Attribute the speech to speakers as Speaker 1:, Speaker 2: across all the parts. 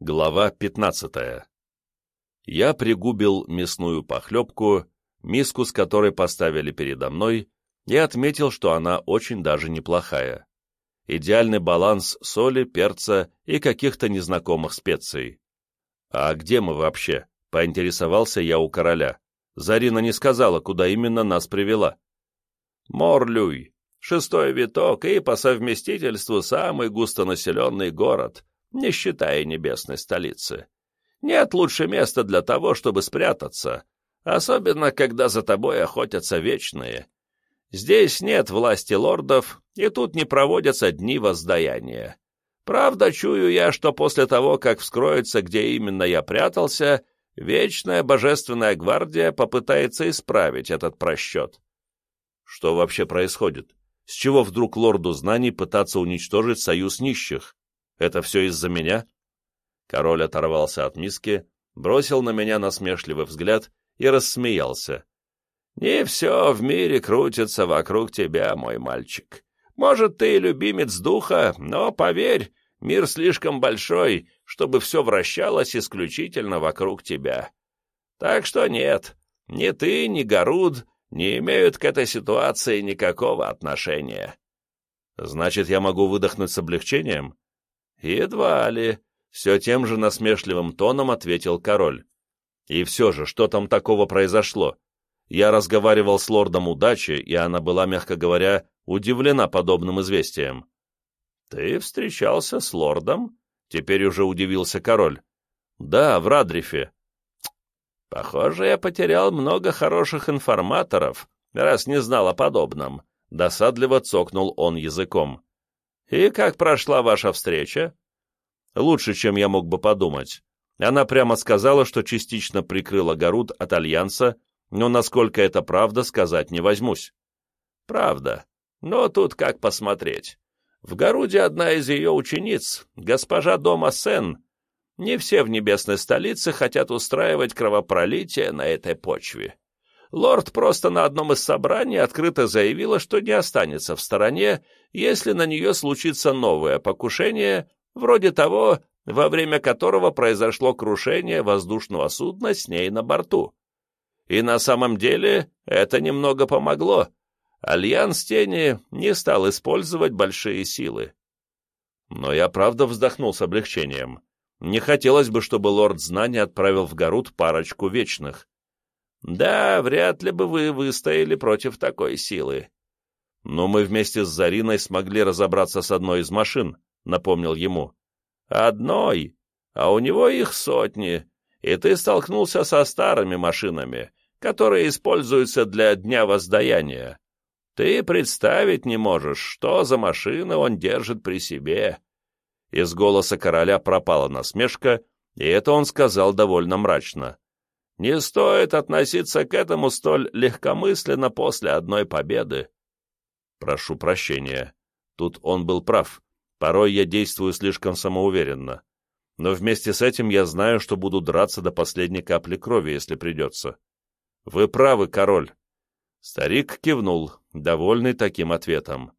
Speaker 1: Глава 15 Я пригубил мясную похлебку, миску с которой поставили передо мной, и отметил, что она очень даже неплохая. Идеальный баланс соли, перца и каких-то незнакомых специй. «А где мы вообще?» — поинтересовался я у короля. Зарина не сказала, куда именно нас привела. «Морлюй, шестой виток и по совместительству самый густонаселенный город», не считая небесной столицы. Нет лучше места для того, чтобы спрятаться, особенно когда за тобой охотятся вечные. Здесь нет власти лордов, и тут не проводятся дни воздаяния. Правда, чую я, что после того, как вскроется, где именно я прятался, Вечная Божественная Гвардия попытается исправить этот просчет. Что вообще происходит? С чего вдруг лорду знаний пытаться уничтожить союз нищих? Это все из-за меня?» Король оторвался от миски, бросил на меня насмешливый взгляд и рассмеялся. «Не все в мире крутится вокруг тебя, мой мальчик. Может, ты и любимец духа, но, поверь, мир слишком большой, чтобы все вращалось исключительно вокруг тебя. Так что нет, ни ты, ни Гаруд не имеют к этой ситуации никакого отношения». «Значит, я могу выдохнуть с облегчением?» «Едва ли», — все тем же насмешливым тоном ответил король. «И все же, что там такого произошло? Я разговаривал с лордом удачи, и она была, мягко говоря, удивлена подобным известием». «Ты встречался с лордом?» — теперь уже удивился король. «Да, в Радрифе». «Похоже, я потерял много хороших информаторов, раз не знал о подобном», — досадливо цокнул он языком. «И как прошла ваша встреча?» «Лучше, чем я мог бы подумать. Она прямо сказала, что частично прикрыла Гарут от Альянса, но насколько это правда, сказать не возьмусь». «Правда. Но тут как посмотреть. В Гаруде одна из ее учениц, госпожа Дома Сен. Не все в небесной столице хотят устраивать кровопролитие на этой почве лорд просто на одном из собраний открыто заявила, что не останется в стороне, если на нее случится новое покушение, вроде того, во время которого произошло крушение воздушного судна с ней на борту. И на самом деле это немного помогло. Альянс Тени не стал использовать большие силы. Но я правда вздохнул с облегчением. Не хотелось бы, чтобы лорд Знания отправил в Гарут парочку вечных. Да, вряд ли бы вы выстояли против такой силы. Но мы вместе с Зариной смогли разобраться с одной из машин, напомнил ему. Одной? А у него их сотни, и ты столкнулся со старыми машинами, которые используются для Дня Воздаяния. Ты представить не можешь, что за машины он держит при себе. Из голоса короля пропала насмешка, и это он сказал довольно мрачно. Не стоит относиться к этому столь легкомысленно после одной победы. Прошу прощения. Тут он был прав. Порой я действую слишком самоуверенно. Но вместе с этим я знаю, что буду драться до последней капли крови, если придется. Вы правы, король. Старик кивнул, довольный таким ответом.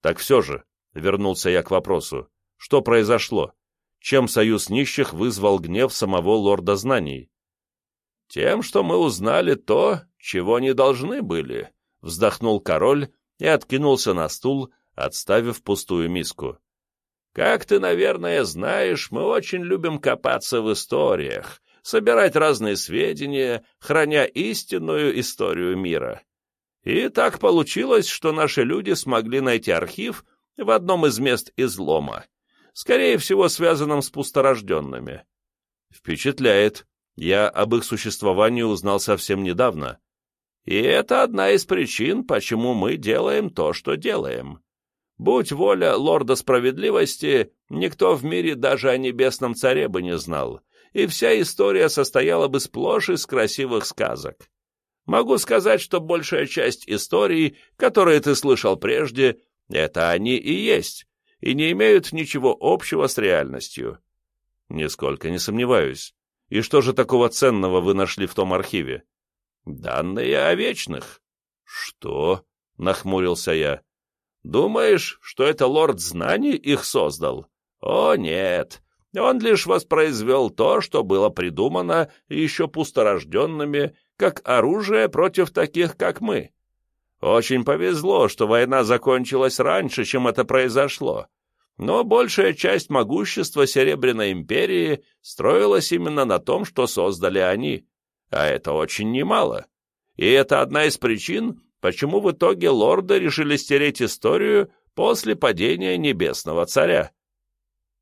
Speaker 1: Так все же, вернулся я к вопросу, что произошло? Чем союз нищих вызвал гнев самого лорда знаний? «Тем, что мы узнали то, чего не должны были», — вздохнул король и откинулся на стул, отставив пустую миску. «Как ты, наверное, знаешь, мы очень любим копаться в историях, собирать разные сведения, храня истинную историю мира. И так получилось, что наши люди смогли найти архив в одном из мест излома, скорее всего, связанном с пусторожденными. Впечатляет, я об их существовании узнал совсем недавно. И это одна из причин, почему мы делаем то, что делаем. Будь воля лорда справедливости, никто в мире даже о небесном царе бы не знал, и вся история состояла бы сплошь из красивых сказок. Могу сказать, что большая часть историй, которые ты слышал прежде, это они и есть, и не имеют ничего общего с реальностью. Нисколько не сомневаюсь. И что же такого ценного вы нашли в том архиве? Данные о вечных. Что? Нахмурился я. Думаешь, что это лорд знаний их создал? О, нет. Он лишь воспроизвел то, что было придумано еще пусторожденными, как оружие против таких, как мы. Очень повезло, что война закончилась раньше, чем это произошло. Но большая часть могущества Серебряной империи строилась именно на том, что создали они. А это очень немало. И это одна из причин, почему в итоге лорды решили стереть историю после падения Небесного Царя.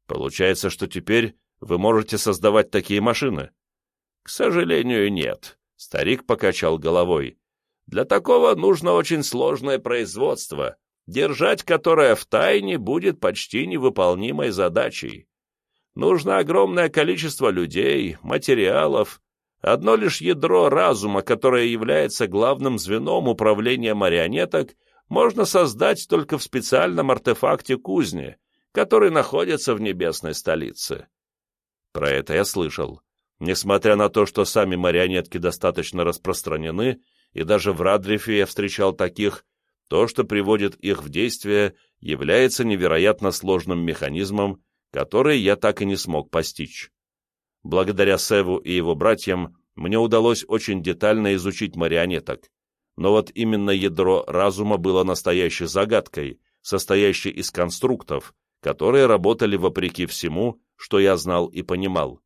Speaker 1: Получается, что теперь вы можете создавать такие машины? К сожалению, нет. Старик покачал головой. Для такого нужно очень сложное производство, держать которое в тайне будет почти невыполнимой задачей. Нужно огромное количество людей, материалов, одно лишь ядро разума, которое является главным звеном управления марионеток, можно создать только в специальном артефакте кузни, который находится в небесной столице. Про это я слышал. Несмотря на то, что сами марионетки достаточно распространены, и даже в Радрифе я встречал таких, то, что приводит их в действие, является невероятно сложным механизмом, который я так и не смог постичь. Благодаря Севу и его братьям мне удалось очень детально изучить марионеток, но вот именно ядро разума было настоящей загадкой, состоящей из конструктов, которые работали вопреки всему, что я знал и понимал.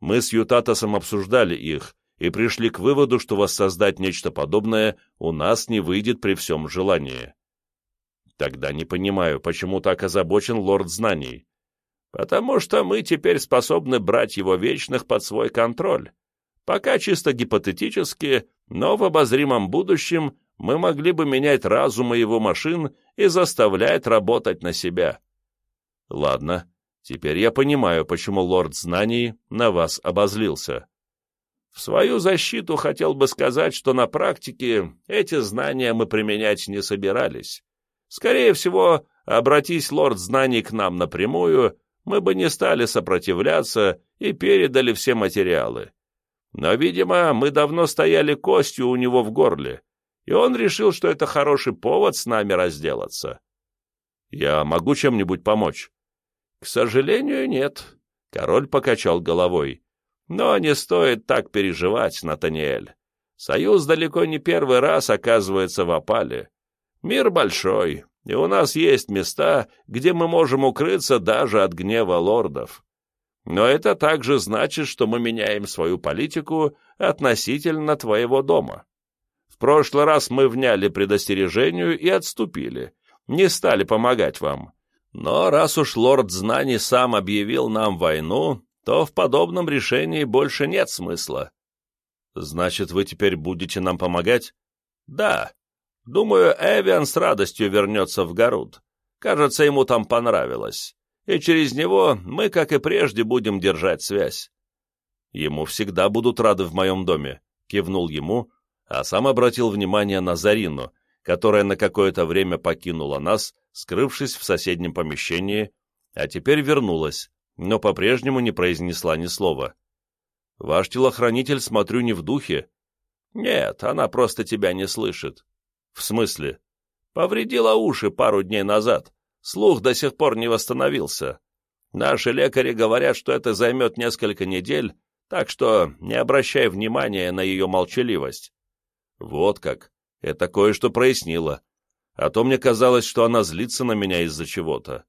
Speaker 1: Мы с Ютатосом обсуждали их и пришли к выводу, что воссоздать нечто подобное у нас не выйдет при всем желании. Тогда не понимаю, почему так озабочен лорд знаний. Потому что мы теперь способны брать его вечных под свой контроль. Пока чисто гипотетически, но в обозримом будущем мы могли бы менять разумы его машин и заставлять работать на себя. Ладно, теперь я понимаю, почему лорд знаний на вас обозлился. В свою защиту хотел бы сказать, что на практике эти знания мы применять не собирались. Скорее всего, обратись лорд знаний к нам напрямую, мы бы не стали сопротивляться и передали все материалы. Но, видимо, мы давно стояли костью у него в горле, и он решил, что это хороший повод с нами разделаться. Я могу чем-нибудь помочь? К сожалению, нет. Король покачал головой. Но не стоит так переживать, Натаниэль. Союз далеко не первый раз оказывается в опале. Мир большой, и у нас есть места, где мы можем укрыться даже от гнева лордов. Но это также значит, что мы меняем свою политику относительно твоего дома. В прошлый раз мы вняли предостережению и отступили, не стали помогать вам. Но раз уж лорд знаний сам объявил нам войну, то в подобном решении больше нет смысла. Значит, вы теперь будете нам помогать? Да. Думаю, Эвиан с радостью вернется в Гарут. Кажется, ему там понравилось и через него мы, как и прежде, будем держать связь. Ему всегда будут рады в моем доме, кивнул ему, а сам обратил внимание на Зарину, которая на какое-то время покинула нас, скрывшись в соседнем помещении, а теперь вернулась, но по-прежнему не произнесла ни слова. «Ваш телохранитель, смотрю, не в духе». «Нет, она просто тебя не слышит». «В смысле?» «Повредила уши пару дней назад, Слух до сих пор не восстановился. Наши лекари говорят, что это займет несколько недель, так что не обращай внимания на ее молчаливость. Вот как. Это кое-что прояснило. А то мне казалось, что она злится на меня из-за чего-то.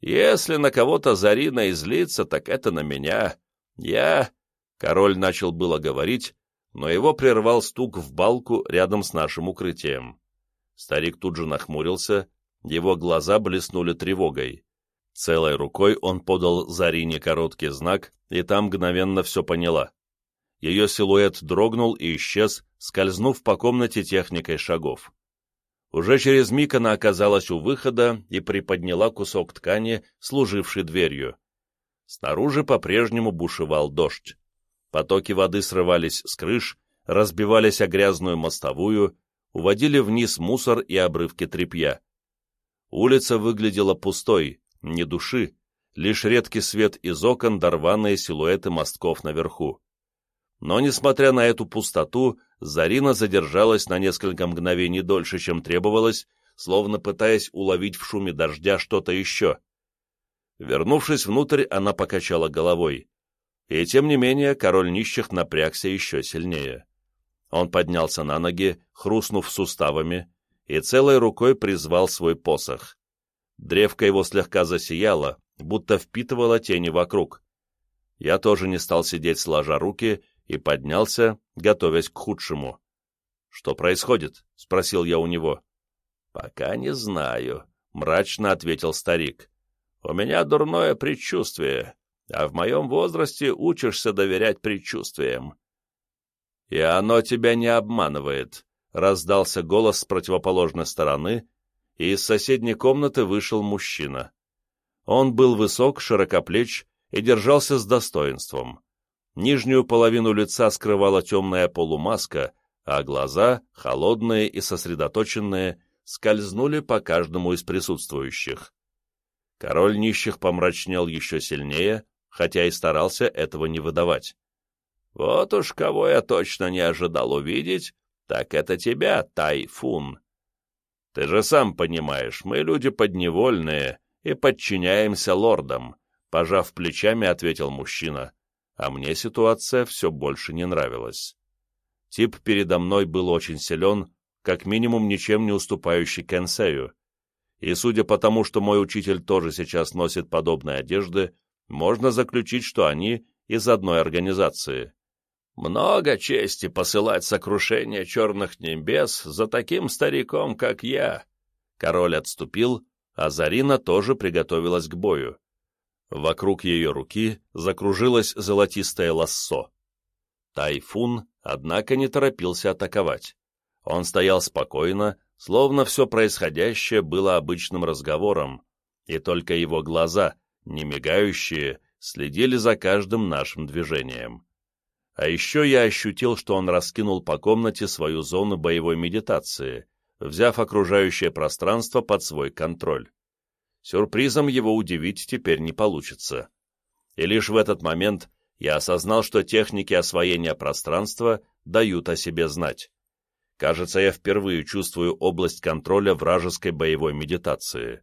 Speaker 1: Если на кого-то Зарина излится, так это на меня. Я... Король начал было говорить, но его прервал стук в балку рядом с нашим укрытием. Старик тут же нахмурился его глаза блеснули тревогой. Целой рукой он подал Зарине короткий знак, и там мгновенно все поняла. Ее силуэт дрогнул и исчез, скользнув по комнате техникой шагов. Уже через миг она оказалась у выхода и приподняла кусок ткани, служивший дверью. Снаружи по-прежнему бушевал дождь. Потоки воды срывались с крыш, разбивались о грязную мостовую, уводили вниз мусор и обрывки тряпья. Улица выглядела пустой, ни души, лишь редкий свет из окон, дорванные силуэты мостков наверху. Но, несмотря на эту пустоту, Зарина задержалась на несколько мгновений дольше, чем требовалось, словно пытаясь уловить в шуме дождя что-то еще. Вернувшись внутрь, она покачала головой. И тем не менее король нищих напрягся еще сильнее. Он поднялся на ноги, хрустнув суставами, и целой рукой призвал свой посох. Древко его слегка засияло, будто впитывало тени вокруг. Я тоже не стал сидеть сложа руки и поднялся, готовясь к худшему. «Что происходит?» — спросил я у него. «Пока не знаю», — мрачно ответил старик. «У меня дурное предчувствие, а в моем возрасте учишься доверять предчувствиям». «И оно тебя не обманывает», — раздался голос с противоположной стороны, и из соседней комнаты вышел мужчина. Он был высок, широкоплеч и держался с достоинством. Нижнюю половину лица скрывала темная полумаска, а глаза, холодные и сосредоточенные, скользнули по каждому из присутствующих. Король нищих помрачнел еще сильнее, хотя и старался этого не выдавать. «Вот уж кого я точно не ожидал увидеть, так это тебя, Тайфун. Ты же сам понимаешь, мы люди подневольные и подчиняемся лордам», пожав плечами, ответил мужчина, а мне ситуация все больше не нравилась. Тип передо мной был очень силен, как минимум ничем не уступающий Кенсею, и судя по тому, что мой учитель тоже сейчас носит подобные одежды, можно заключить, что они из одной организации. Много чести посылать сокрушение черных небес за таким стариком, как я. Король отступил, а Зарина тоже приготовилась к бою. Вокруг ее руки закружилось золотистое лассо. Тайфун, однако, не торопился атаковать. Он стоял спокойно, словно все происходящее было обычным разговором, и только его глаза, не мигающие, следили за каждым нашим движением. А еще я ощутил, что он раскинул по комнате свою зону боевой медитации, взяв окружающее пространство под свой контроль. Сюрпризом его удивить теперь не получится. И лишь в этот момент я осознал, что техники освоения пространства дают о себе знать. Кажется, я впервые чувствую область контроля вражеской боевой медитации.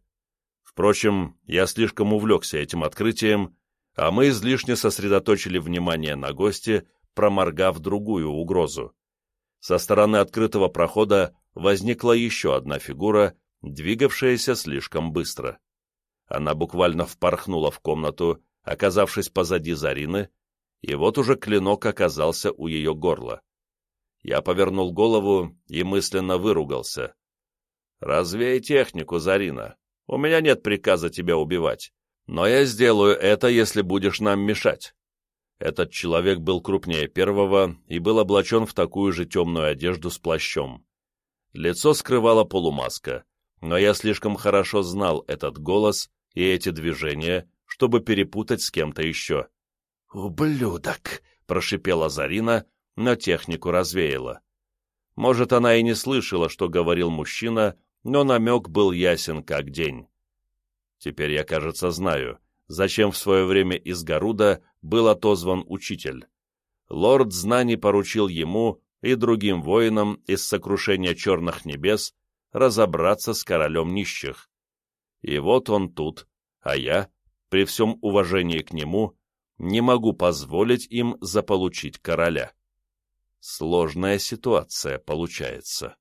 Speaker 1: Впрочем, я слишком увлекся этим открытием, а мы излишне сосредоточили внимание на госте, проморгав другую угрозу. Со стороны открытого прохода возникла еще одна фигура, двигавшаяся слишком быстро. Она буквально впорхнула в комнату, оказавшись позади Зарины, и вот уже клинок оказался у ее горла. Я повернул голову и мысленно выругался. «Развей технику, Зарина. У меня нет приказа тебя убивать, но я сделаю это, если будешь нам мешать. Этот человек был крупнее первого и был облачен в такую же темную одежду с плащом. Лицо скрывала полумаска, но я слишком хорошо знал этот голос и эти движения, чтобы перепутать с кем-то еще. «Ублюдок!» — прошипела Зарина, но технику развеяла. Может, она и не слышала, что говорил мужчина, но намек был ясен как день. Теперь я, кажется, знаю, зачем в свое время из Гаруда был отозван учитель. Лорд знаний поручил ему и другим воинам из сокрушения черных небес разобраться с королем нищих. И вот он тут, а я, при всем уважении к нему, не могу позволить им заполучить короля. Сложная ситуация получается.